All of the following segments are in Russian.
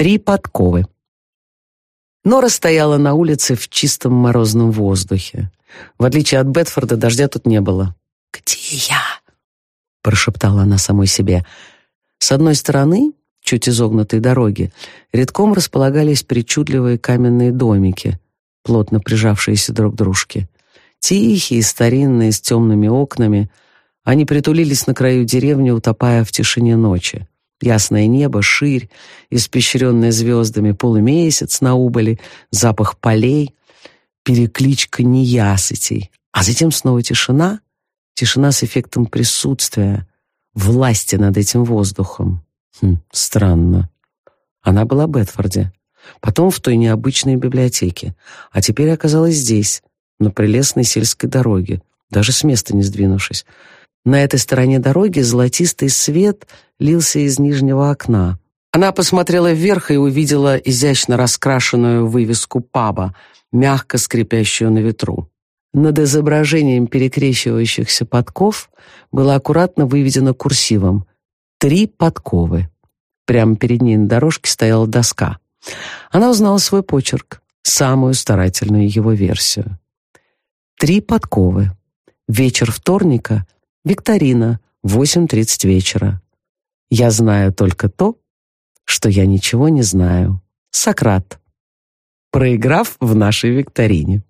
Три подковы. Нора стояла на улице в чистом морозном воздухе. В отличие от Бетфорда, дождя тут не было. «Где я?» — прошептала она самой себе. С одной стороны, чуть изогнутой дороги, редком располагались причудливые каменные домики, плотно прижавшиеся друг к дружке. Тихие, старинные, с темными окнами. Они притулились на краю деревни, утопая в тишине ночи. Ясное небо, ширь, испещренное звездами, полумесяц на убыли, запах полей, перекличка неясытей. А затем снова тишина, тишина с эффектом присутствия, власти над этим воздухом. Хм, странно. Она была в Бетфорде, потом в той необычной библиотеке, а теперь оказалась здесь, на прелестной сельской дороге, даже с места не сдвинувшись. На этой стороне дороги золотистый свет лился из нижнего окна. Она посмотрела вверх и увидела изящно раскрашенную вывеску паба, мягко скрипящую на ветру. Над изображением перекрещивающихся подков было аккуратно выведено курсивом «Три подковы». Прямо перед ней на дорожке стояла доска. Она узнала свой почерк, самую старательную его версию. «Три подковы. Вечер вторника — Викторина, 8.30 вечера. Я знаю только то, что я ничего не знаю. Сократ. Проиграв в нашей викторине.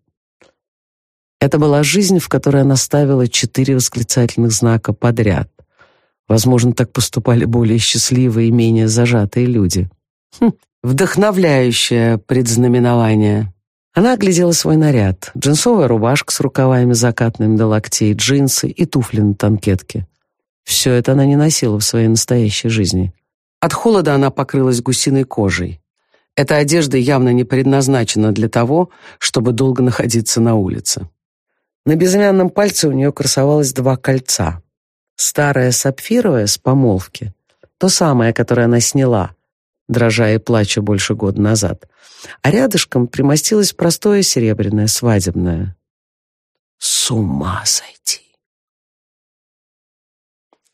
Это была жизнь, в которой она ставила четыре восклицательных знака подряд. Возможно, так поступали более счастливые и менее зажатые люди. Хм, вдохновляющее предзнаменование. Она оглядела свой наряд. Джинсовая рубашка с рукавами закатными до локтей, джинсы и туфли на танкетке. Все это она не носила в своей настоящей жизни. От холода она покрылась гусиной кожей. Эта одежда явно не предназначена для того, чтобы долго находиться на улице. На безымянном пальце у нее красовалось два кольца. Старое сапфировое с помолвки, то самое, которое она сняла, дрожа и плача больше года назад. А рядышком примостилось простое серебряное свадебное. С ума сойти!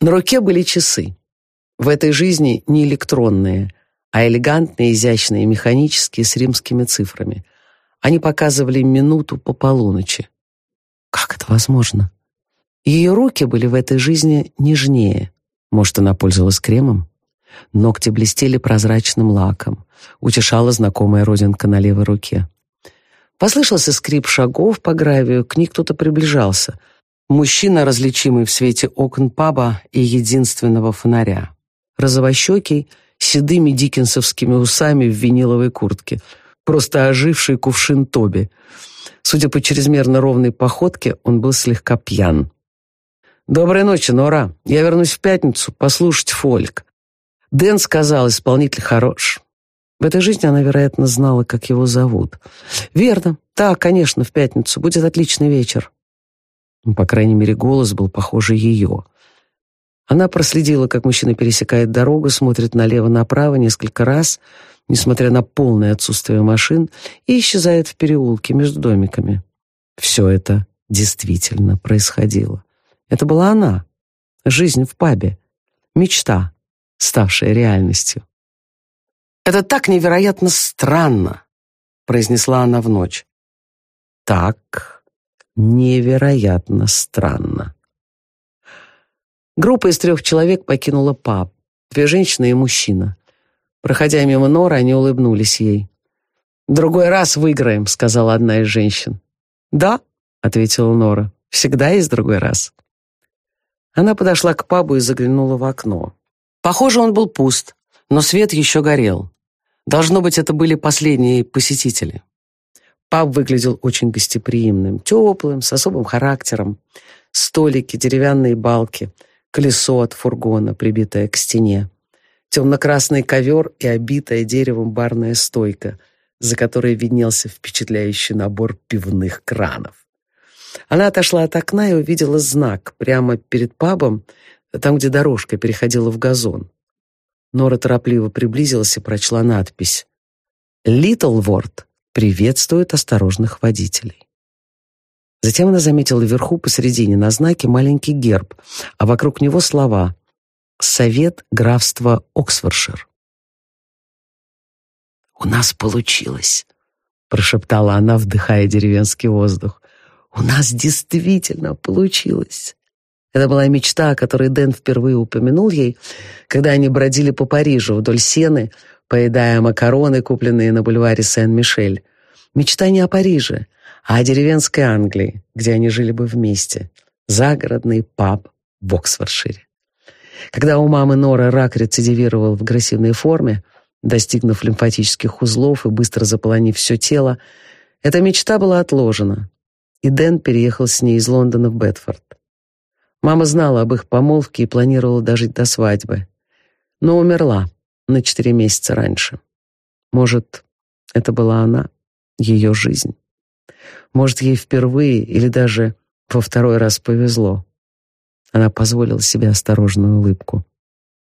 На руке были часы. В этой жизни не электронные, а элегантные, изящные, механические с римскими цифрами. Они показывали минуту по полуночи. Как это возможно? Ее руки были в этой жизни нежнее. Может, она пользовалась кремом? Ногти блестели прозрачным лаком. Утешала знакомая родинка на левой руке. Послышался скрип шагов по гравию, к ней кто-то приближался. Мужчина, различимый в свете окон паба и единственного фонаря. Розовощекий, седыми диккенсовскими усами в виниловой куртке. Просто оживший кувшин Тоби. Судя по чрезмерно ровной походке, он был слегка пьян. «Доброй ночи, Нора. Я вернусь в пятницу послушать фольк. Дэн сказал, исполнитель хорош. В этой жизни она, вероятно, знала, как его зовут. Верно. Да, конечно, в пятницу. Будет отличный вечер. Ну, по крайней мере, голос был похоже ее. Она проследила, как мужчина пересекает дорогу, смотрит налево-направо несколько раз, несмотря на полное отсутствие машин, и исчезает в переулке между домиками. Все это действительно происходило. Это была она. Жизнь в пабе. Мечта ставшая реальностью. «Это так невероятно странно», — произнесла она в ночь. «Так невероятно странно». Группа из трех человек покинула паб. Две женщины и мужчина. Проходя мимо Норы, они улыбнулись ей. «Другой раз выиграем», — сказала одна из женщин. «Да», — ответила Нора, — «всегда есть другой раз». Она подошла к пабу и заглянула в окно. Похоже, он был пуст, но свет еще горел. Должно быть, это были последние посетители. Паб выглядел очень гостеприимным, теплым, с особым характером. Столики, деревянные балки, колесо от фургона, прибитое к стене, темно-красный ковер и обитая деревом барная стойка, за которой виднелся впечатляющий набор пивных кранов. Она отошла от окна и увидела знак прямо перед пабом, там, где дорожка переходила в газон. Нора торопливо приблизилась и прочла надпись «Литлворд приветствует осторожных водителей». Затем она заметила вверху посередине на знаке маленький герб, а вокруг него слова «Совет графства Оксфордшир». «У нас получилось», — прошептала она, вдыхая деревенский воздух. «У нас действительно получилось». Это была мечта, о которой Дэн впервые упомянул ей, когда они бродили по Парижу вдоль Сены, поедая макароны, купленные на бульваре Сен-Мишель. Мечта не о Париже, а о деревенской Англии, где они жили бы вместе. Загородный паб в Оксфордшире. Когда у мамы Нора рак рецидивировал в агрессивной форме, достигнув лимфатических узлов и быстро заполонив все тело, эта мечта была отложена, и Дэн переехал с ней из Лондона в Бетфорд. Мама знала об их помолвке и планировала дожить до свадьбы, но умерла на четыре месяца раньше. Может, это была она, ее жизнь. Может, ей впервые или даже во второй раз повезло. Она позволила себе осторожную улыбку.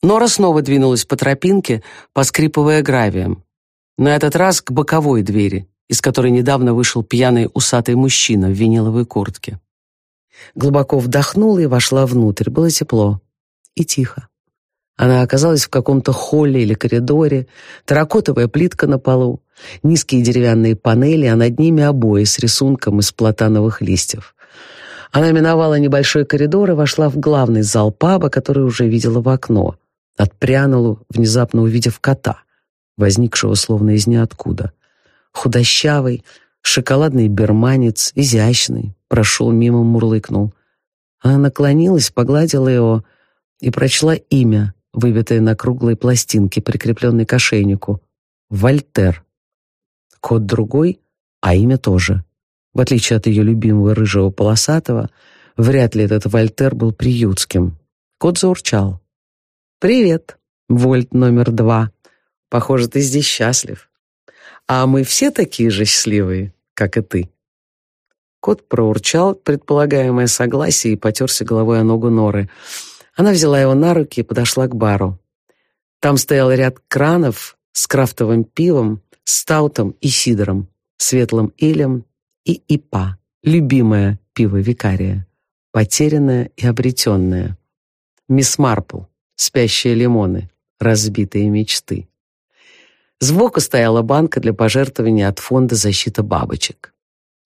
Нора снова двинулась по тропинке, поскрипывая гравием. На этот раз к боковой двери, из которой недавно вышел пьяный усатый мужчина в виниловой куртке. Глубоко вдохнула и вошла внутрь. Было тепло и тихо. Она оказалась в каком-то холле или коридоре, терракотовая плитка на полу, низкие деревянные панели, а над ними обои с рисунком из платановых листьев. Она миновала небольшой коридор и вошла в главный зал паба, который уже видела в окно. Отпрянула, внезапно увидев кота, возникшего словно из ниоткуда. Худощавый, шоколадный берманец, изящный, прошел мимо, мурлыкнул. Она наклонилась, погладила его и прочла имя, выбитое на круглой пластинке, прикрепленной к ошейнику. Вольтер. Код другой, а имя тоже. В отличие от ее любимого рыжего полосатого, вряд ли этот Вольтер был приютским. Кот заурчал. «Привет, Вольт номер два. Похоже, ты здесь счастлив. А мы все такие же счастливые, как и ты». Кот проурчал предполагаемое согласие и потерся головой о ногу Норы. Она взяла его на руки и подошла к бару. Там стоял ряд кранов с крафтовым пивом, стаутом и сидором, светлым илем и ипа, любимое пиво викария, потерянное и обретенное. Мисс Марпл, спящие лимоны, разбитые мечты. Сбоку стояла банка для пожертвований от фонда защиты бабочек.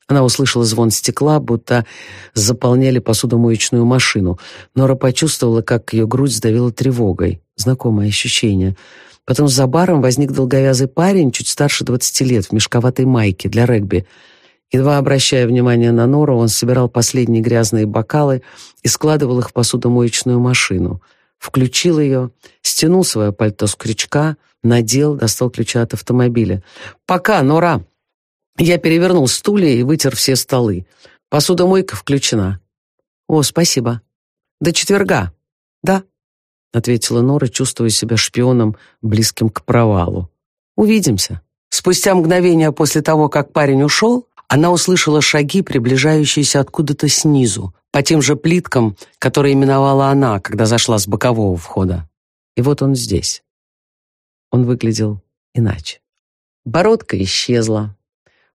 Она услышала звон стекла, будто заполняли посудомоечную машину. Нора почувствовала, как ее грудь сдавила тревогой. Знакомое ощущение. Потом за баром возник долговязый парень, чуть старше двадцати лет, в мешковатой майке для регби. Едва обращая внимание на Нору, он собирал последние грязные бокалы и складывал их в посудомоечную машину. Включил ее, стянул свое пальто с крючка, надел, достал ключа от автомобиля. «Пока, Нора!» Я перевернул стулья и вытер все столы. Посудомойка включена. О, спасибо. До четверга. Да, ответила Нора, чувствуя себя шпионом, близким к провалу. Увидимся. Спустя мгновение после того, как парень ушел, она услышала шаги, приближающиеся откуда-то снизу, по тем же плиткам, которые именовала она, когда зашла с бокового входа. И вот он здесь. Он выглядел иначе. Бородка исчезла,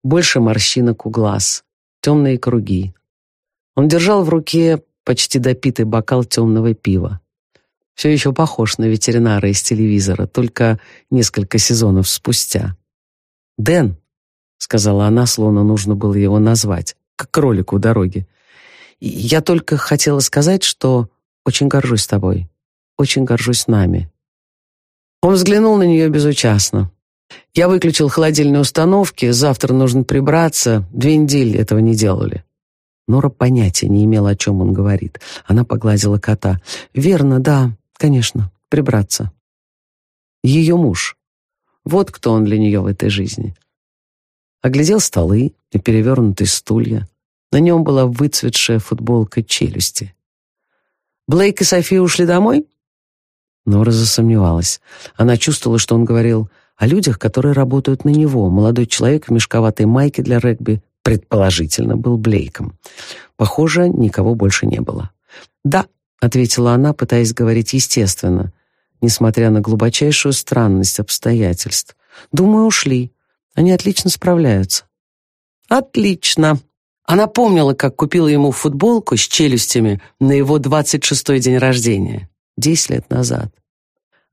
больше морщинок у глаз, темные круги. Он держал в руке почти допитый бокал темного пива. Все еще похож на ветеринара из телевизора, только несколько сезонов спустя. «Дэн», — сказала она, словно нужно было его назвать, как кролик у дороги. «Я только хотела сказать, что очень горжусь тобой, очень горжусь нами». Он взглянул на нее безучастно. Я выключил холодильные установки, завтра нужно прибраться. Две недели этого не делали. Нора понятия не имела, о чем он говорит. Она погладила кота. «Верно, да, конечно, прибраться». Ее муж. Вот кто он для нее в этой жизни. Оглядел столы и перевернутые стулья. На нем была выцветшая футболка челюсти. «Блейк и София ушли домой?» Нора засомневалась. Она чувствовала, что он говорил о людях, которые работают на него. Молодой человек в мешковатой майке для регби, предположительно, был Блейком. Похоже, никого больше не было. «Да», — ответила она, пытаясь говорить естественно, несмотря на глубочайшую странность обстоятельств. «Думаю, ушли. Они отлично справляются». «Отлично», она помнила, как купила ему футболку с челюстями на его 26-й день рождения, 10 лет назад.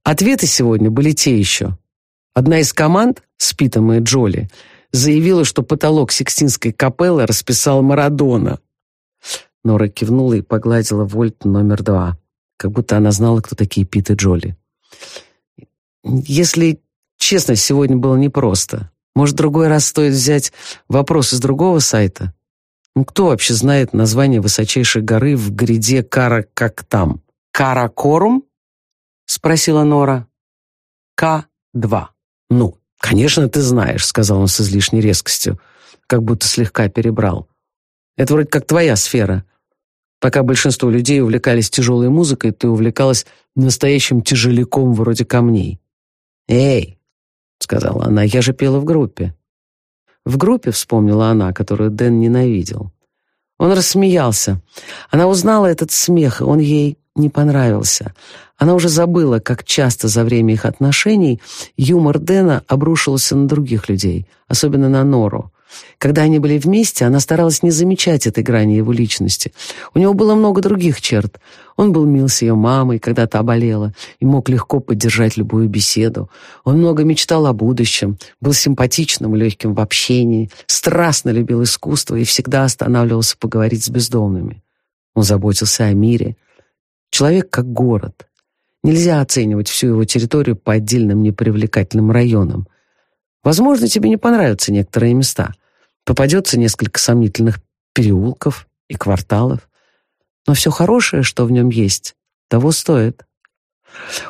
Ответы сегодня были те еще. Одна из команд, с Питом и Джоли, заявила, что потолок Сикстинской капеллы расписал Марадона. Нора кивнула и погладила вольт номер два, как будто она знала, кто такие Пит и Джоли. Если честно, сегодня было непросто. Может, другой раз стоит взять вопрос из другого сайта? Ну, кто вообще знает название высочайшей горы в гряде Кара как там? Каракорум? Спросила Нора. К-2. Ну, конечно, ты знаешь, сказал он с излишней резкостью, как будто слегка перебрал. Это вроде как твоя сфера. Пока большинство людей увлекались тяжелой музыкой, ты увлекалась настоящим тяжеляком вроде камней. «Эй!» — сказала она, — «я же пела в группе». В группе вспомнила она, которую Дэн ненавидел. Он рассмеялся. Она узнала этот смех, он ей не понравился. Она уже забыла, как часто за время их отношений юмор Дэна обрушился на других людей, особенно на Нору. Когда они были вместе, она старалась не замечать этой грани его личности. У него было много других черт. Он был мил с ее мамой, когда та болела, и мог легко поддержать любую беседу. Он много мечтал о будущем, был симпатичным легким в общении, страстно любил искусство и всегда останавливался поговорить с бездомными. Он заботился о мире. Человек как город. Нельзя оценивать всю его территорию по отдельным непривлекательным районам. Возможно, тебе не понравятся некоторые места — Попадется несколько сомнительных переулков и кварталов. Но все хорошее, что в нем есть, того стоит.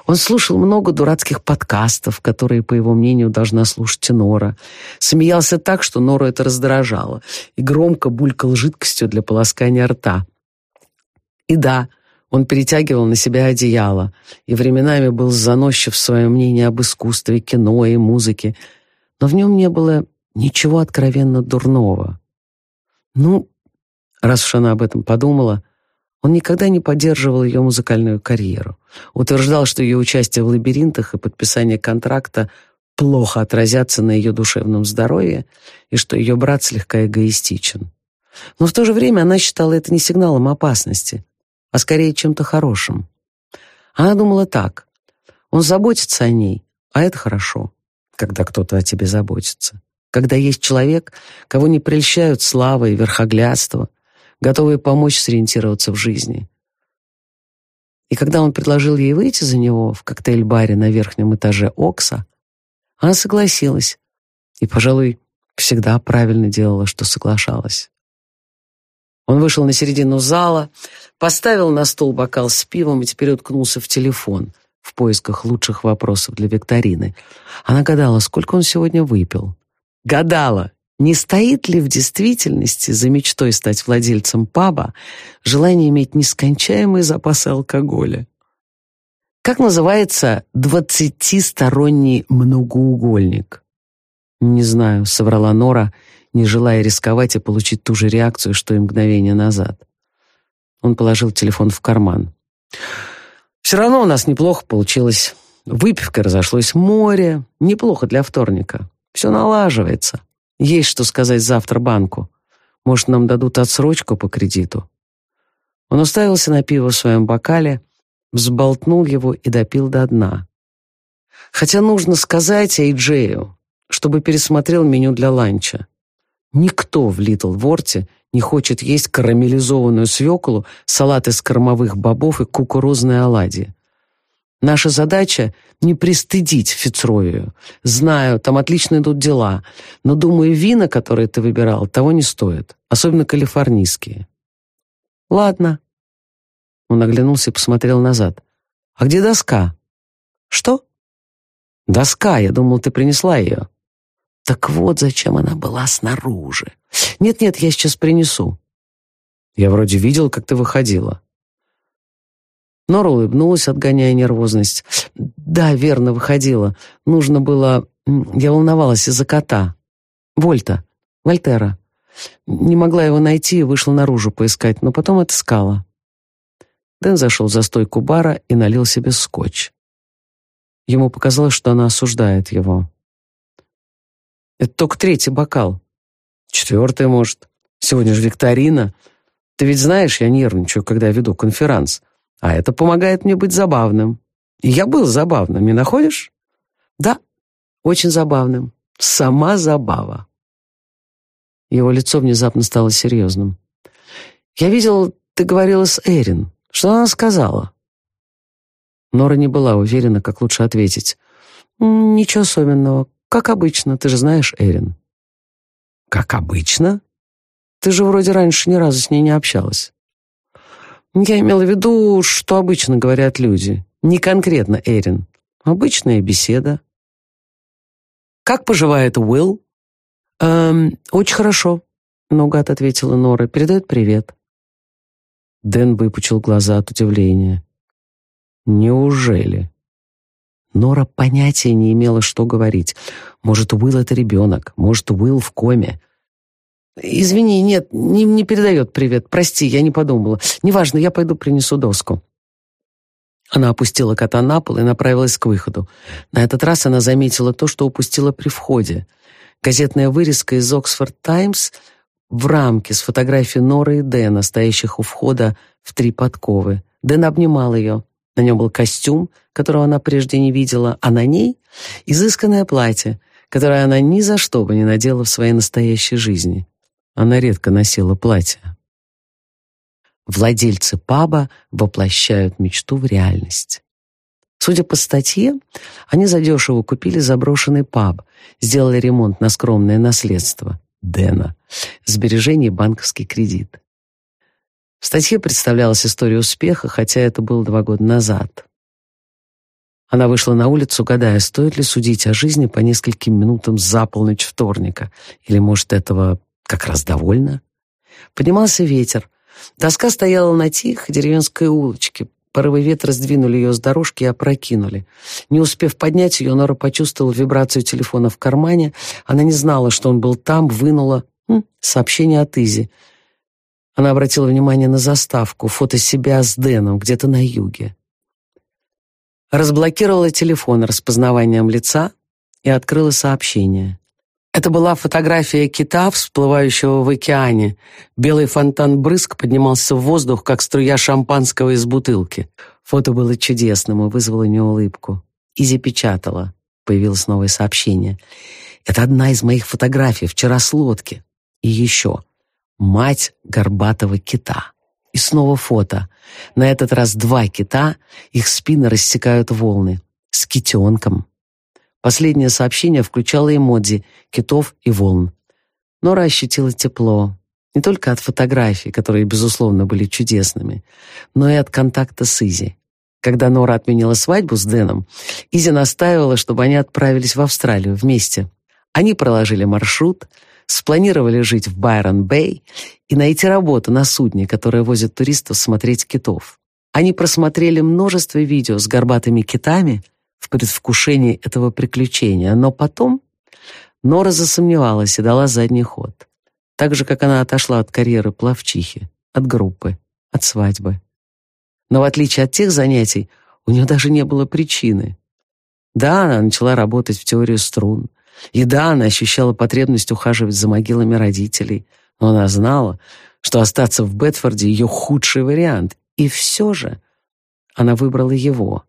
Он слушал много дурацких подкастов, которые, по его мнению, должна слушать Нора. Смеялся так, что Нору это раздражало, и громко булькал жидкостью для полоскания рта. И да, он перетягивал на себя одеяло, и временами был заносчив в свое мнение об искусстве, кино и музыке, но в нем не было Ничего откровенно дурного. Ну, раз уж она об этом подумала, он никогда не поддерживал ее музыкальную карьеру. Утверждал, что ее участие в лабиринтах и подписание контракта плохо отразятся на ее душевном здоровье и что ее брат слегка эгоистичен. Но в то же время она считала это не сигналом опасности, а скорее чем-то хорошим. Она думала так. Он заботится о ней, а это хорошо, когда кто-то о тебе заботится когда есть человек, кого не прельщают слава и верхоглядство, готовые помочь сориентироваться в жизни. И когда он предложил ей выйти за него в коктейль-баре на верхнем этаже Окса, она согласилась и, пожалуй, всегда правильно делала, что соглашалась. Он вышел на середину зала, поставил на стол бокал с пивом и теперь уткнулся в телефон в поисках лучших вопросов для викторины. Она гадала, сколько он сегодня выпил гадала, не стоит ли в действительности за мечтой стать владельцем паба желание иметь нескончаемые запасы алкоголя. Как называется двадцатисторонний многоугольник? Не знаю, соврала Нора, не желая рисковать и получить ту же реакцию, что и мгновение назад. Он положил телефон в карман. Все равно у нас неплохо получилось. Выпивка разошлось море. Неплохо для вторника. Все налаживается. Есть что сказать завтра банку. Может, нам дадут отсрочку по кредиту?» Он уставился на пиво в своем бокале, взболтнул его и допил до дна. Хотя нужно сказать Эйджею, чтобы пересмотрел меню для ланча. Никто в Литл Ворте не хочет есть карамелизованную свеклу, салат из кормовых бобов и кукурузные оладьи. Наша задача — не пристыдить Фицровию. Знаю, там отлично идут дела, но, думаю, вина, которые ты выбирал, того не стоит, особенно калифорнийские. Ладно. Он оглянулся и посмотрел назад. А где доска? Что? Доска, я думал, ты принесла ее. Так вот, зачем она была снаружи. Нет-нет, я сейчас принесу. Я вроде видел, как ты выходила. Нора улыбнулась, отгоняя нервозность. «Да, верно, выходила. Нужно было... Я волновалась из-за кота. Вольта. Вольтера. Не могла его найти и вышла наружу поискать, но потом отыскала». Дэн зашел за стойку бара и налил себе скотч. Ему показалось, что она осуждает его. «Это только третий бокал. Четвертый, может. Сегодня же викторина. Ты ведь знаешь, я нервничаю, когда веду конферанс». А это помогает мне быть забавным. И я был забавным, не находишь? Да. Очень забавным. Сама забава. Его лицо внезапно стало серьезным. «Я видел, ты говорила с Эрин. Что она сказала?» Нора не была уверена, как лучше ответить. «Ничего особенного. Как обычно, ты же знаешь Эрин». «Как обычно? Ты же вроде раньше ни разу с ней не общалась». «Я имела в виду, что обычно говорят люди. Не конкретно Эрин. Обычная беседа». «Как поживает Уилл?» «Эм, очень хорошо», — наугад ответила Нора. «Передает привет». Дэн выпучил глаза от удивления. «Неужели?» Нора понятия не имела, что говорить. Может, Уилл — это ребенок, может, Уилл в коме. «Извини, нет, не, не передает привет. Прости, я не подумала. Неважно, я пойду принесу доску». Она опустила кота на пол и направилась к выходу. На этот раз она заметила то, что упустила при входе. Газетная вырезка из «Оксфорд Таймс» в рамке с фотографией Норы и Дэна, стоящих у входа в три подковы. Дэн обнимал ее. На нем был костюм, которого она прежде не видела, а на ней — изысканное платье, которое она ни за что бы не надела в своей настоящей жизни. Она редко носила платье. Владельцы паба воплощают мечту в реальность. Судя по статье, они задешево купили заброшенный паб, сделали ремонт на скромное наследство Дэна, сбережений банковский кредит. В статье представлялась история успеха, хотя это было два года назад. Она вышла на улицу, гадая, стоит ли судить о жизни по нескольким минутам за полночь вторника, или, может, этого как раз довольно. Поднимался ветер. Доска стояла на тихой деревенской улочке. Порывы ветра сдвинули ее с дорожки и опрокинули. Не успев поднять ее, Нора почувствовала вибрацию телефона в кармане. Она не знала, что он был там, вынула м, сообщение от Изи. Она обратила внимание на заставку, фото себя с Дэном где-то на юге. Разблокировала телефон распознаванием лица и открыла сообщение. Это была фотография кита, всплывающего в океане. Белый фонтан-брызг поднимался в воздух, как струя шампанского из бутылки. Фото было чудесным и вызвало у улыбку. Изи печатала. Появилось новое сообщение. «Это одна из моих фотографий, вчера с лодки. И еще мать горбатого кита. И снова фото. На этот раз два кита, их спины рассекают волны. С китенком. Последнее сообщение включало эмодзи китов и волн. Нора ощутила тепло. Не только от фотографий, которые, безусловно, были чудесными, но и от контакта с Изи. Когда Нора отменила свадьбу с Дэном, Изи настаивала, чтобы они отправились в Австралию вместе. Они проложили маршрут — спланировали жить в Байрон-Бэй и найти работу на судне, которое возит туристов смотреть китов. Они просмотрели множество видео с горбатыми китами в предвкушении этого приключения, но потом Нора засомневалась и дала задний ход. Так же, как она отошла от карьеры плавчихи, от группы, от свадьбы. Но в отличие от тех занятий, у нее даже не было причины. Да, она начала работать в теорию струн, и да, она ощущала потребность ухаживать за могилами родителей, но она знала, что остаться в Бетфорде — ее худший вариант. И все же она выбрала его.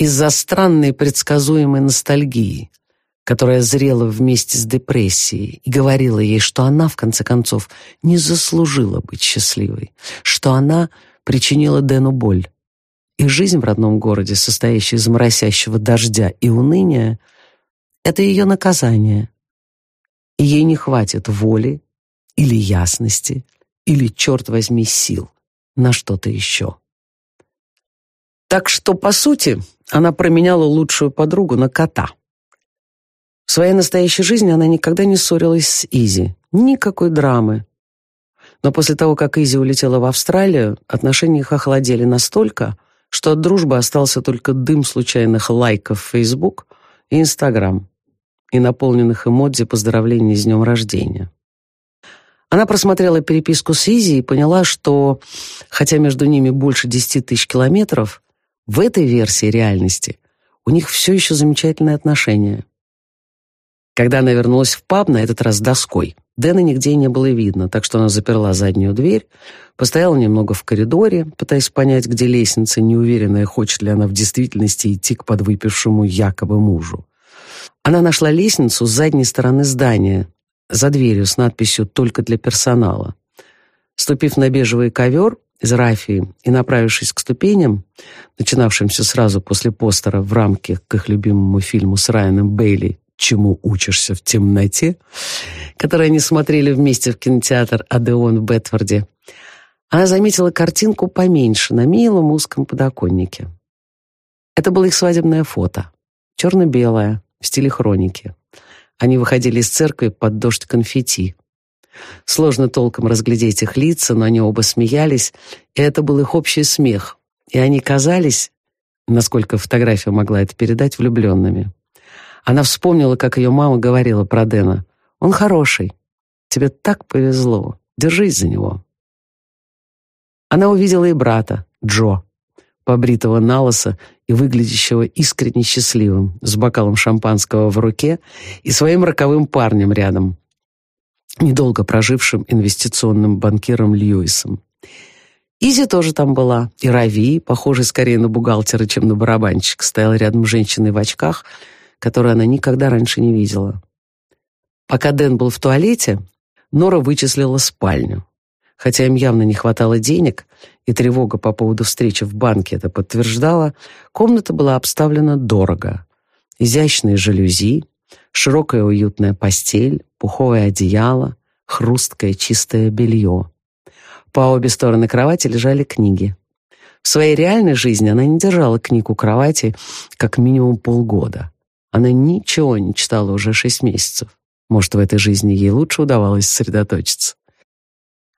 Из-за странной предсказуемой ностальгии, которая зрела вместе с депрессией и говорила ей, что она, в конце концов, не заслужила быть счастливой, что она причинила Дэну боль. И жизнь в родном городе, состоящая из моросящего дождя и уныния, это ее наказание. И ей не хватит воли или ясности, или, черт возьми, сил на что-то еще. Так что, по сути, она променяла лучшую подругу на кота. В своей настоящей жизни она никогда не ссорилась с Изи. Никакой драмы. Но после того, как Изи улетела в Австралию, отношения их охладели настолько, что от дружбы остался только дым случайных лайков в Facebook и Instagram и наполненных эмодзи поздравлений с днем рождения. Она просмотрела переписку с Изи и поняла, что, хотя между ними больше 10 тысяч километров, в этой версии реальности у них все еще замечательные отношения. Когда она вернулась в паб, на этот раз доской, Дэна нигде не было видно, так что она заперла заднюю дверь, постояла немного в коридоре, пытаясь понять, где лестница, неуверенная, хочет ли она в действительности идти к подвыпившему якобы мужу. Она нашла лестницу с задней стороны здания, за дверью с надписью «Только для персонала». Ступив на бежевый ковер из рафии и направившись к ступеням, начинавшимся сразу после постера в рамке к их любимому фильму с Райаном Бейли «Чему учишься в темноте», который они смотрели вместе в кинотеатр «Адеон» в Бетфорде, она заметила картинку поменьше на милом узком подоконнике. Это было их свадебное фото, черно-белое, в стиле хроники. Они выходили из церкви под дождь конфетти. Сложно толком разглядеть их лица, но они оба смеялись, и это был их общий смех. И они казались, насколько фотография могла это передать, влюбленными. Она вспомнила, как ее мама говорила про Дэна. «Он хороший. Тебе так повезло. Держись за него». Она увидела и брата, Джо, побритого налоса и выглядящего искренне счастливым, с бокалом шампанского в руке и своим роковым парнем рядом, недолго прожившим инвестиционным банкиром Льюисом. Изи тоже там была, и Рави, похожий скорее на бухгалтера, чем на барабанщик, стоял рядом с женщиной в очках, которую она никогда раньше не видела. Пока Дэн был в туалете, Нора вычислила спальню. Хотя им явно не хватало денег, и тревога по поводу встречи в банке это подтверждала, комната была обставлена дорого. Изящные жалюзи, широкая уютная постель, пуховое одеяло, хрусткое чистое белье. По обе стороны кровати лежали книги. В своей реальной жизни она не держала книг у кровати как минимум полгода. Она ничего не читала уже шесть месяцев. Может, в этой жизни ей лучше удавалось сосредоточиться.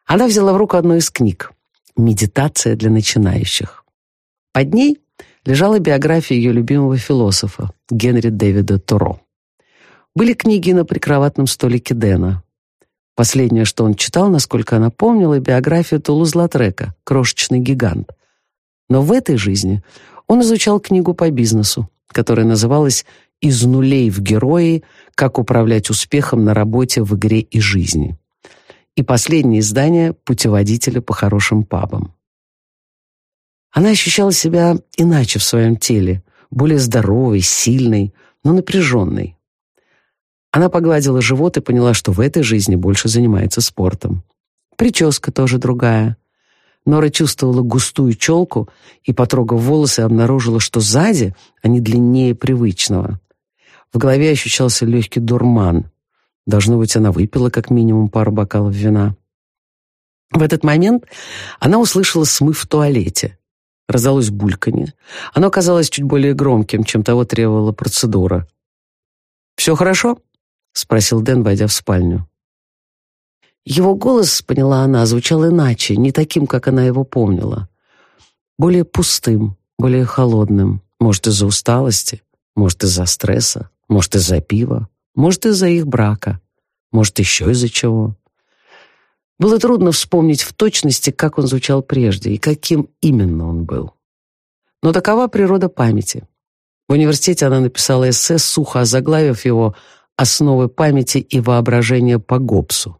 Она взяла в руку одну из книг «Медитация для начинающих». Под ней лежала биография ее любимого философа Генри Дэвида Торо. Были книги на прикроватном столике Дэна. Последнее, что он читал, насколько она помнила, биографию Тулуз-Латрека «Крошечный гигант». Но в этой жизни он изучал книгу по бизнесу, которая называлась «Из нулей в герои. Как управлять успехом на работе, в игре и жизни» и последнее издание путеводителя по хорошим пабам. Она ощущала себя иначе в своем теле, более здоровой, сильной, но напряженной. Она погладила живот и поняла, что в этой жизни больше занимается спортом. Прическа тоже другая. Нора чувствовала густую челку и, потрогав волосы, обнаружила, что сзади они длиннее привычного. В голове ощущался легкий дурман. Должно быть, она выпила как минимум пару бокалов вина. В этот момент она услышала смыв в туалете. Раздалось бульканье. Оно казалось чуть более громким, чем того требовала процедура. «Все хорошо?» — спросил Дэн, войдя в спальню. Его голос, поняла она, звучал иначе, не таким, как она его помнила. Более пустым, более холодным. Может, из-за усталости, может, из-за стресса, может, из-за пива. Может, из-за их брака. Может, еще из-за чего. Было трудно вспомнить в точности, как он звучал прежде и каким именно он был. Но такова природа памяти. В университете она написала эссе, сухо озаглавив его «Основы памяти и воображения по Гоббсу».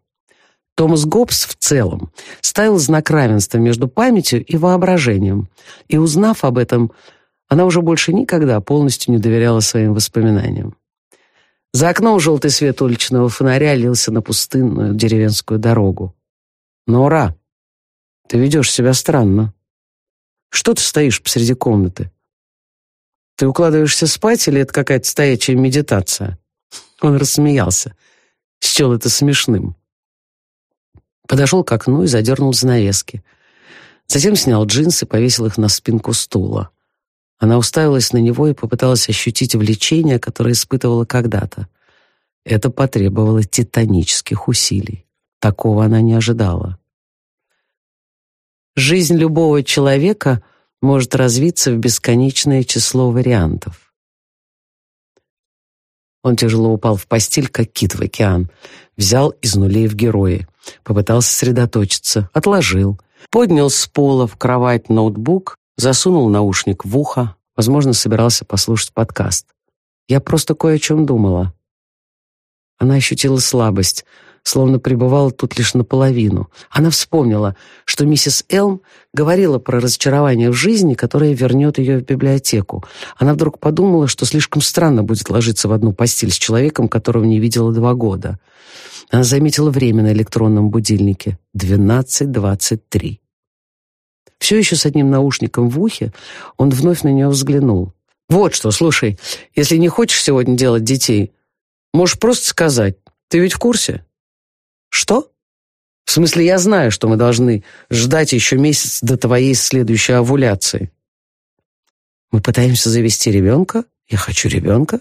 Томас Гоббс в целом ставил знак равенства между памятью и воображением, и, узнав об этом, она уже больше никогда полностью не доверяла своим воспоминаниям. За окном желтый свет уличного фонаря лился на пустынную деревенскую дорогу. «Нора, ты ведешь себя странно. Что ты стоишь посреди комнаты? Ты укладываешься спать или это какая-то стоячая медитация?» Он рассмеялся, счел это смешным. Подошел к окну и задернул занавески. Затем снял джинсы и повесил их на спинку стула. Она уставилась на него и попыталась ощутить влечение, которое испытывала когда-то. Это потребовало титанических усилий. Такого она не ожидала. Жизнь любого человека может развиться в бесконечное число вариантов. Он тяжело упал в постель, как кит в океан. Взял из нулей в герои. Попытался сосредоточиться. Отложил. Поднял с пола в кровать ноутбук засунул наушник в ухо, возможно, собирался послушать подкаст. Я просто кое о чем думала. Она ощутила слабость, словно пребывала тут лишь наполовину. Она вспомнила, что миссис Элм говорила про разочарование в жизни, которое вернет ее в библиотеку. Она вдруг подумала, что слишком странно будет ложиться в одну постель с человеком, которого не видела два года. Она заметила время на электронном будильнике — 12.23. Все еще с одним наушником в ухе он вновь на нее взглянул. «Вот что, слушай, если не хочешь сегодня делать детей, можешь просто сказать, ты ведь в курсе?» «Что?» «В смысле, я знаю, что мы должны ждать еще месяц до твоей следующей овуляции». «Мы пытаемся завести ребенка? Я хочу ребенка?»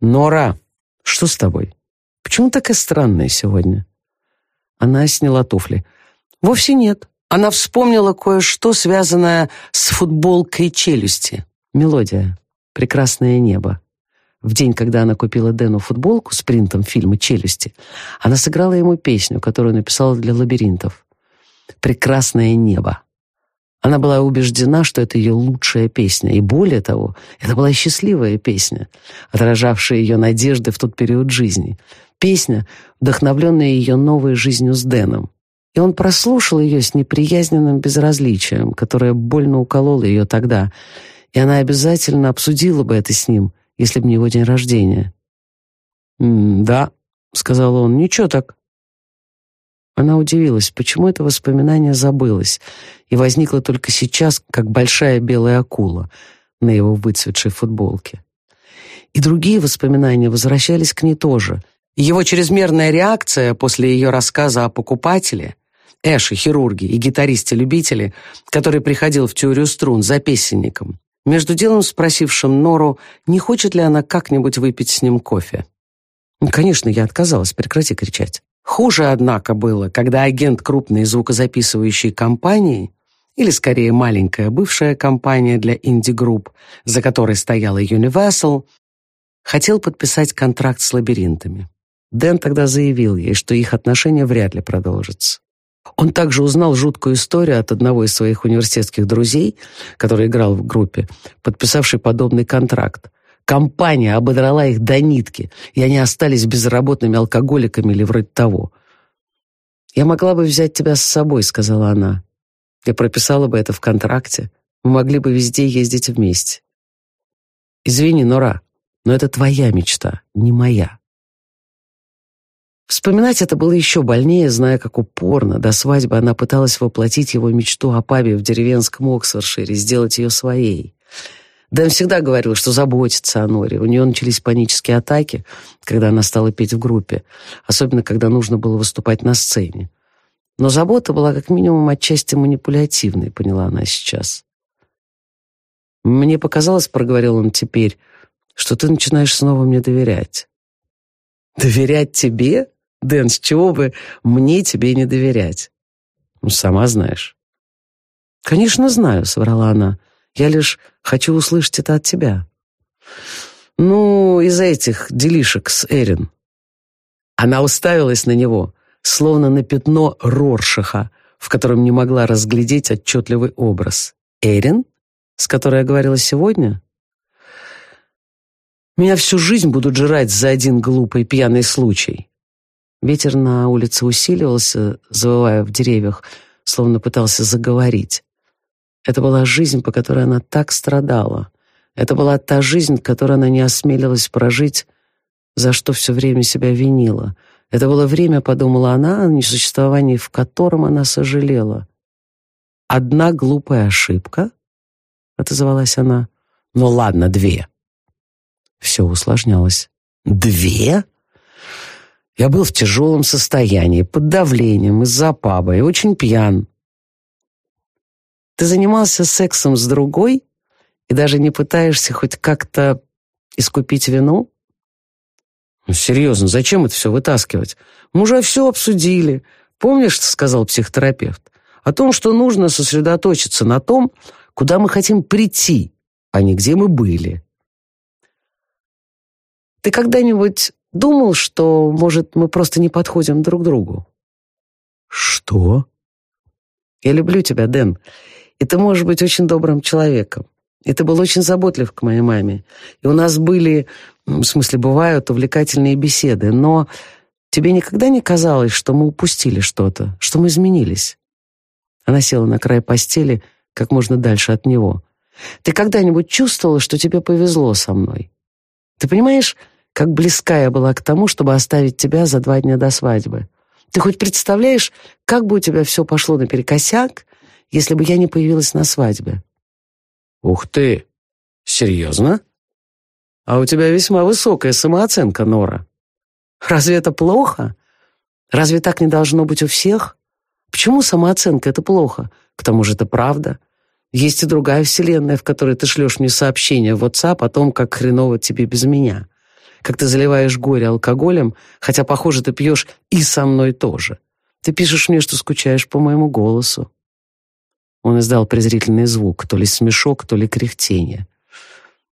«Нора, что с тобой? Почему такая странная сегодня?» Она сняла туфли. «Вовсе нет. Она вспомнила кое-что, связанное с футболкой челюсти. Мелодия. Прекрасное небо. В день, когда она купила Дэну футболку с принтом фильма «Челюсти», она сыграла ему песню, которую написала для лабиринтов. «Прекрасное небо». Она была убеждена, что это ее лучшая песня, и более того, это была счастливая песня, отражавшая ее надежды в тот период жизни. Песня, вдохновленная ее новой жизнью с Дэном. И он прослушал ее с неприязненным безразличием, которое больно укололо ее тогда, и она обязательно обсудила бы это с ним, если бы не его день рождения. «Да», — сказал он, — «ничего так». Она удивилась, почему это воспоминание забылось и возникло только сейчас, как большая белая акула на его выцветшей футболке. И другие воспоминания возвращались к ней тоже. Его чрезмерная реакция после ее рассказа о покупателе — Эши, хирурги и гитаристе-любители, который приходил в теорию струн за песенником, между делом спросившим Нору, не хочет ли она как-нибудь выпить с ним кофе. Конечно, я отказалась, прекрати кричать. Хуже, однако, было, когда агент крупной звукозаписывающей компании, или скорее маленькая бывшая компания для инди-групп, за которой стояла Universal, хотел подписать контракт с лабиринтами. Дэн тогда заявил ей, что их отношения вряд ли продолжатся. Он также узнал жуткую историю от одного из своих университетских друзей, который играл в группе, подписавший подобный контракт. Компания ободрала их до нитки, и они остались безработными алкоголиками или вроде того. «Я могла бы взять тебя с собой», — сказала она. «Я прописала бы это в контракте. Мы могли бы везде ездить вместе». «Извини, Нора, но это твоя мечта, не моя». Вспоминать это было еще больнее, зная, как упорно до свадьбы она пыталась воплотить его мечту о пабе в деревенском Оксфордшире, сделать ее своей. Дэн всегда говорил, что заботится о Норе. У нее начались панические атаки, когда она стала петь в группе, особенно когда нужно было выступать на сцене. Но забота была как минимум отчасти манипулятивной, поняла она сейчас. «Мне показалось, — проговорил он теперь, — что ты начинаешь снова мне доверять». «Доверять тебе?» Дэн, с чего бы мне тебе не доверять? Ну, сама знаешь. Конечно, знаю, соврала она. Я лишь хочу услышать это от тебя. Ну, из этих делишек с Эрин. Она уставилась на него, словно на пятно Роршаха, в котором не могла разглядеть отчетливый образ. Эрин, с которой я говорила сегодня? Меня всю жизнь будут жрать за один глупый пьяный случай. Ветер на улице усиливался, завывая в деревьях, словно пытался заговорить. Это была жизнь, по которой она так страдала. Это была та жизнь, которую она не осмелилась прожить, за что все время себя винила. Это было время, подумала она, о несуществовании в котором она сожалела. «Одна глупая ошибка?» — отозвалась она. «Ну ладно, две». Все усложнялось. «Две?» Я был в тяжелом состоянии, под давлением, из-за паба и очень пьян. Ты занимался сексом с другой и даже не пытаешься хоть как-то искупить вину? Ну, серьезно, зачем это все вытаскивать? Мы уже все обсудили. Помнишь, что сказал психотерапевт? О том, что нужно сосредоточиться на том, куда мы хотим прийти, а не где мы были. Ты когда-нибудь Думал, что, может, мы просто не подходим друг другу. Что? Я люблю тебя, Дэн. И ты можешь быть очень добрым человеком. И ты был очень заботлив к моей маме. И у нас были, в смысле, бывают увлекательные беседы. Но Тебе никогда не казалось, что мы упустили что-то, что мы изменились?» Она села на край постели, как можно дальше от него. «Ты когда-нибудь чувствовала, что тебе повезло со мной? Ты понимаешь, как близка я была к тому, чтобы оставить тебя за два дня до свадьбы? Ты хоть представляешь, как бы у тебя все пошло наперекосяк, если бы я не появилась на свадьбе?» «Ух ты! Серьезно?» «А у тебя весьма высокая самооценка, Нора. Разве это плохо? Разве так не должно быть у всех? Почему самооценка — это плохо? К тому же это правда. Есть и другая вселенная, в которой ты шлешь мне сообщения в WhatsApp о том, как хреново тебе без меня. Как ты заливаешь горе алкоголем, хотя, похоже, ты пьешь и со мной тоже. Ты пишешь мне, что скучаешь по моему голосу. Он издал презрительный звук, то ли смешок, то ли кряхтение.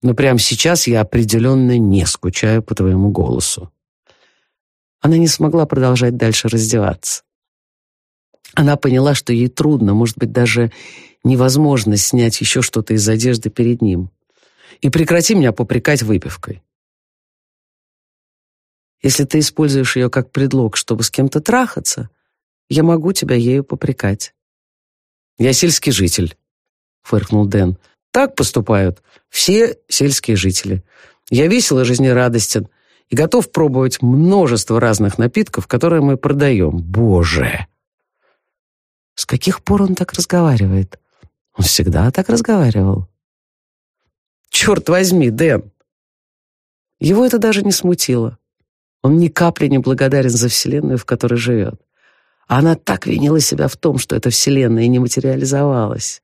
Но прямо сейчас я определенно не скучаю по твоему голосу. Она не смогла продолжать дальше раздеваться. Она поняла, что ей трудно, может быть, даже невозможно снять еще что-то из одежды перед ним. И прекрати меня попрекать выпивкой. Если ты используешь ее как предлог, чтобы с кем-то трахаться, я могу тебя ею попрекать. Я сельский житель, фыркнул Дэн. Так поступают все сельские жители. Я весел и жизнерадостен, и готов пробовать множество разных напитков, которые мы продаем. Боже! С каких пор он так разговаривает? Он всегда так разговаривал. Черт возьми, Дэн! Его это даже не смутило. Он ни капли не благодарен за вселенную, в которой живет. Она так винила себя в том, что эта вселенная не материализовалась.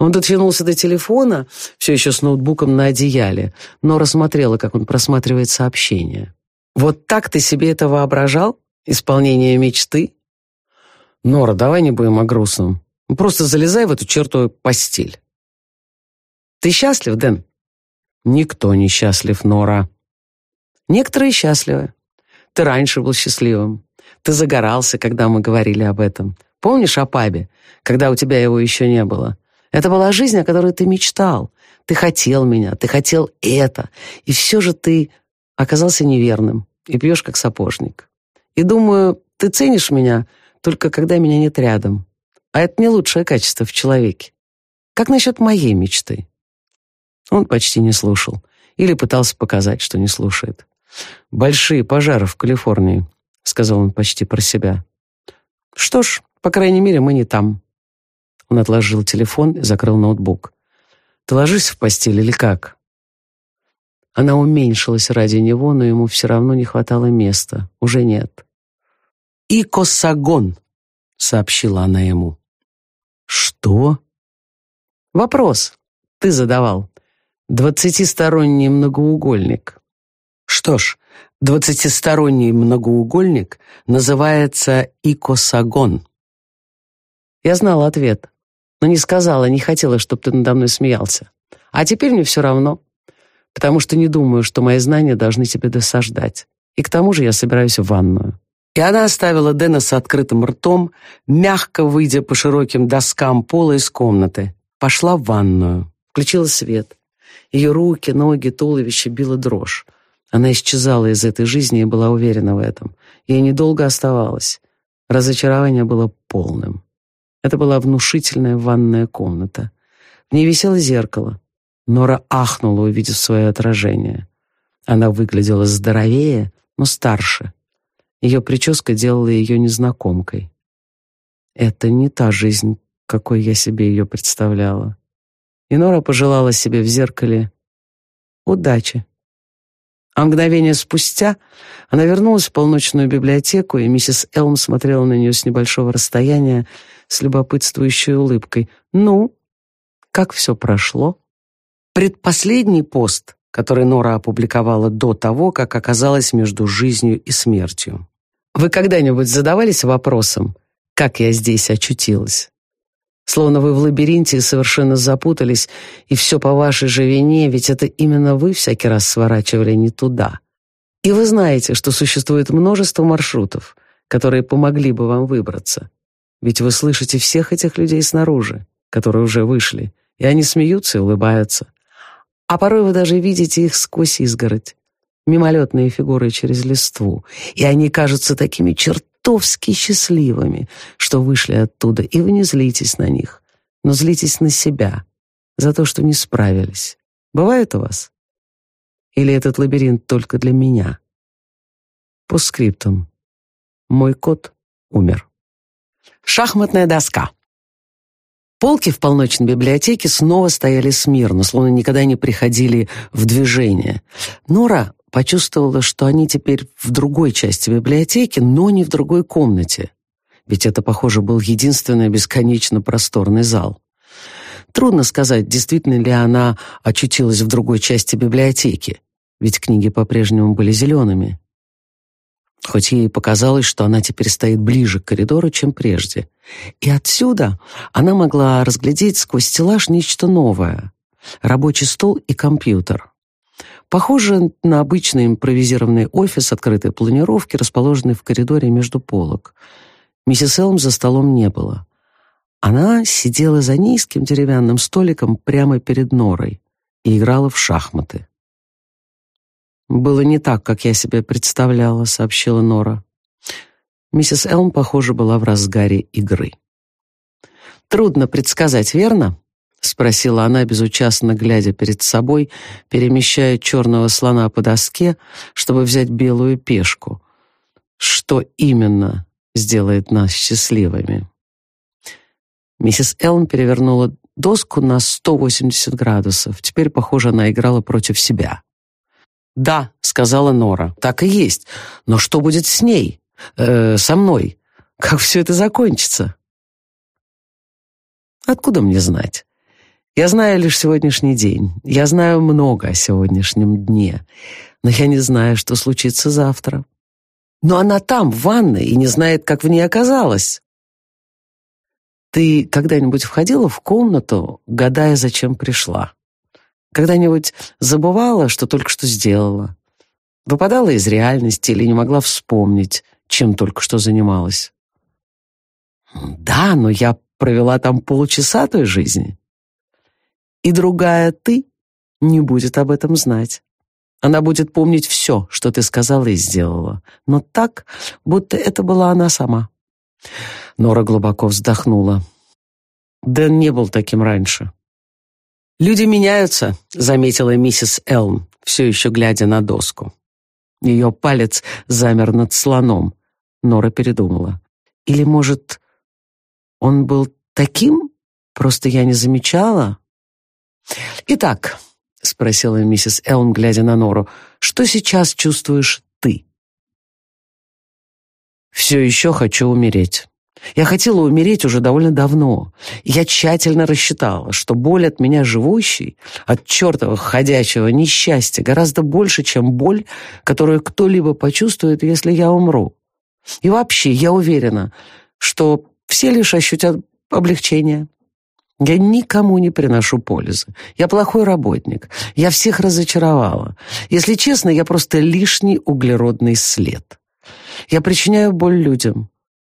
Он дотянулся до телефона, все еще с ноутбуком на одеяле, но рассмотрела, как он просматривает сообщения. «Вот так ты себе это воображал? Исполнение мечты?» «Нора, давай не будем о грустном. Просто залезай в эту чертову постель». «Ты счастлив, Дэн?» «Никто не счастлив, Нора». «Некоторые счастливы. Ты раньше был счастливым. Ты загорался, когда мы говорили об этом. Помнишь о пабе, когда у тебя его еще не было? Это была жизнь, о которой ты мечтал. Ты хотел меня, ты хотел это. И все же ты оказался неверным и пьешь как сапожник. И думаю, ты ценишь меня только когда меня нет рядом. А это не лучшее качество в человеке. Как насчет моей мечты? Он почти не слушал. Или пытался показать, что не слушает. «Большие пожары в Калифорнии», — сказал он почти про себя. «Что ж, по крайней мере, мы не там». Он отложил телефон и закрыл ноутбук. «Ты ложишься в постель или как?» Она уменьшилась ради него, но ему все равно не хватало места. Уже нет. «Икосагон», — сообщила она ему. «Что?» «Вопрос. Ты задавал. Двадцатисторонний многоугольник». Что ж, двадцатисторонний многоугольник называется икосагон. Я знала ответ, но не сказала, не хотела, чтобы ты надо мной смеялся. А теперь мне все равно, потому что не думаю, что мои знания должны тебе досаждать. И к тому же я собираюсь в ванную. И она оставила Дэна с открытым ртом, мягко выйдя по широким доскам пола из комнаты. Пошла в ванную, включила свет. Ее руки, ноги, туловище било дрожь. Она исчезала из этой жизни и была уверена в этом. Ей недолго оставалось. Разочарование было полным. Это была внушительная ванная комната. В ней висело зеркало. Нора ахнула, увидев свое отражение. Она выглядела здоровее, но старше. Ее прическа делала ее незнакомкой. Это не та жизнь, какой я себе ее представляла. И Нора пожелала себе в зеркале удачи. А мгновение спустя она вернулась в полночную библиотеку, и миссис Элм смотрела на нее с небольшого расстояния с любопытствующей улыбкой. «Ну, как все прошло?» Предпоследний пост, который Нора опубликовала до того, как оказалась между жизнью и смертью. «Вы когда-нибудь задавались вопросом, как я здесь очутилась?» Словно вы в лабиринте совершенно запутались, и все по вашей же вине, ведь это именно вы всякий раз сворачивали не туда. И вы знаете, что существует множество маршрутов, которые помогли бы вам выбраться. Ведь вы слышите всех этих людей снаружи, которые уже вышли, и они смеются и улыбаются. А порой вы даже видите их сквозь изгородь. мимолетные фигуры через листву, и они кажутся такими чертовски счастливыми, что вышли оттуда, и вы не злитесь на них, но злитесь на себя за то, что не справились. Бывает у вас? Или этот лабиринт только для меня? По скриптам. Мой кот умер. Шахматная доска. Полки в полночной библиотеке снова стояли смирно, словно никогда не приходили в движение. Нора почувствовала, что они теперь в другой части библиотеки, но не в другой комнате. Ведь это, похоже, был единственный бесконечно просторный зал. Трудно сказать, действительно ли она очутилась в другой части библиотеки, ведь книги по-прежнему были зелеными хоть ей показалось, что она теперь стоит ближе к коридору, чем прежде. И отсюда она могла разглядеть сквозь стеллаж нечто новое — рабочий стол и компьютер. Похоже на обычный импровизированный офис открытой планировки, расположенный в коридоре между полок. Миссис Элм за столом не было. Она сидела за низким деревянным столиком прямо перед норой и играла в шахматы. «Было не так, как я себе представляла», — сообщила Нора. Миссис Элм, похоже, была в разгаре игры. «Трудно предсказать, верно?» — спросила она, безучастно глядя перед собой, перемещая черного слона по доске, чтобы взять белую пешку. «Что именно сделает нас счастливыми?» Миссис Элм перевернула доску на 180 градусов. Теперь, похоже, она играла против себя. «Да», — сказала Нора, — «так и есть. Но что будет с ней? Э, со мной? Как все это закончится?» «Откуда мне знать? Я знаю лишь сегодняшний день. Я знаю много о сегодняшнем дне. Но я не знаю, что случится завтра. Но она там, в ванной, и не знает, как в ней оказалась». «Ты когда-нибудь входила в комнату, гадая, зачем пришла?» Когда-нибудь забывала, что только что сделала? Выпадала из реальности или не могла вспомнить, чем только что занималась? Да, но я провела там полчаса той жизни. И другая ты не будет об этом знать. Она будет помнить все, что ты сказала и сделала, но так, будто это была она сама. Нора глубоко вздохнула. Дэн не был таким раньше. «Люди меняются», — заметила миссис Элм, все еще глядя на доску. Ее палец замер над слоном. Нора передумала. «Или, может, он был таким? Просто я не замечала?» «Итак», — спросила миссис Элм, глядя на Нору, «что сейчас чувствуешь ты?» «Все еще хочу умереть». Я хотела умереть уже довольно давно. Я тщательно рассчитала, что боль от меня живущей, от чертова ходячего несчастья гораздо больше, чем боль, которую кто-либо почувствует, если я умру. И вообще, я уверена, что все лишь ощутят облегчение. Я никому не приношу пользы. Я плохой работник. Я всех разочаровала. Если честно, я просто лишний углеродный след. Я причиняю боль людям.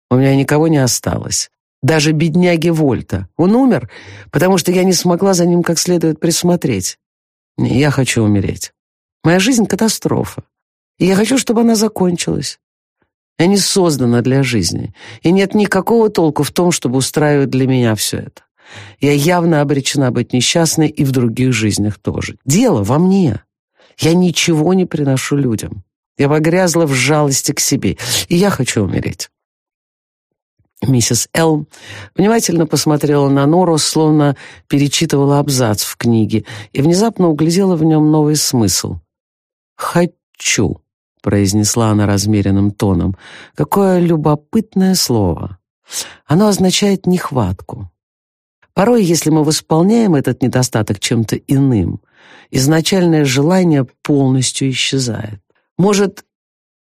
У меня никого не осталось. Даже бедняги Вольта. Он умер, потому что я не смогла за ним как следует присмотреть. Я хочу умереть. Моя жизнь — катастрофа. И я хочу, чтобы она закончилась. Я не создана для жизни. И нет никакого толку в том, чтобы устраивать для меня все это. Я явно обречена быть несчастной и в других жизнях тоже. Дело во мне. Я ничего не приношу людям. Я погрязла в жалости к себе, и я хочу умереть. Миссис Элм внимательно посмотрела на Нору, словно перечитывала абзац в книге, и внезапно углядела в нем новый смысл. «Хочу», — произнесла она размеренным тоном. «Какое любопытное слово. Оно означает нехватку. Порой, если мы восполняем этот недостаток чем-то иным, изначальное желание полностью исчезает. Может,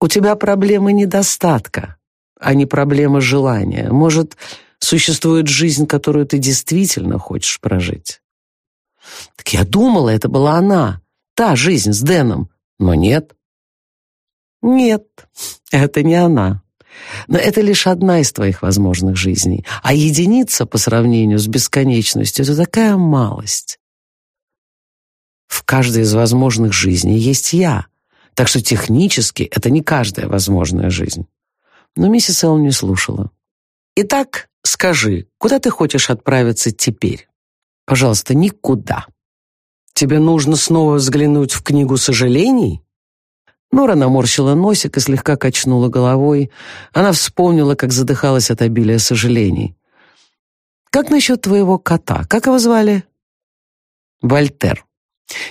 у тебя проблемы недостатка?» а не проблема желания. Может, существует жизнь, которую ты действительно хочешь прожить. Так я думала, это была она, та жизнь с Дэном, но нет. Нет, это не она. Но это лишь одна из твоих возможных жизней, а единица по сравнению с бесконечностью — это такая малость. В каждой из возможных жизней есть я, Так что технически это не каждая возможная жизнь. Но миссис Эл не слушала. «Итак, скажи, куда ты хочешь отправиться теперь?» «Пожалуйста, никуда. Тебе нужно снова взглянуть в книгу сожалений?» Нора наморщила носик и слегка качнула головой. Она вспомнила, как задыхалась от обилия сожалений. «Как насчет твоего кота? Как его звали?» «Вольтер.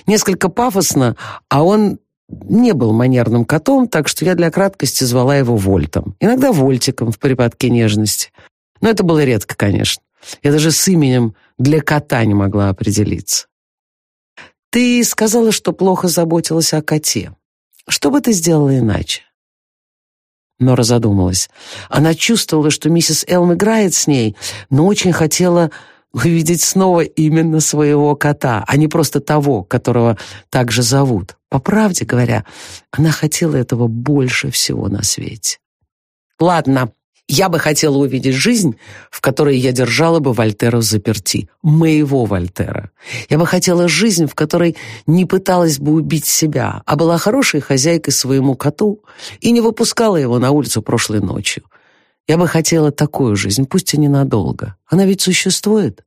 Несколько пафосно, а он не был манерным котом, так что я для краткости звала его Вольтом. Иногда Вольтиком в припадке нежности. Но это было редко, конечно. Я даже с именем для кота не могла определиться. Ты сказала, что плохо заботилась о коте. Что бы ты сделала иначе? Нора задумалась. Она чувствовала, что миссис Элм играет с ней, но очень хотела увидеть снова именно своего кота, а не просто того, которого также зовут. По правде говоря, она хотела этого больше всего на свете. «Ладно, я бы хотела увидеть жизнь, в которой я держала бы Вольтера в заперти. Моего Вольтера. Я бы хотела жизнь, в которой не пыталась бы убить себя, а была хорошей хозяйкой своему коту и не выпускала его на улицу прошлой ночью. Я бы хотела такую жизнь, пусть и ненадолго. Она ведь существует.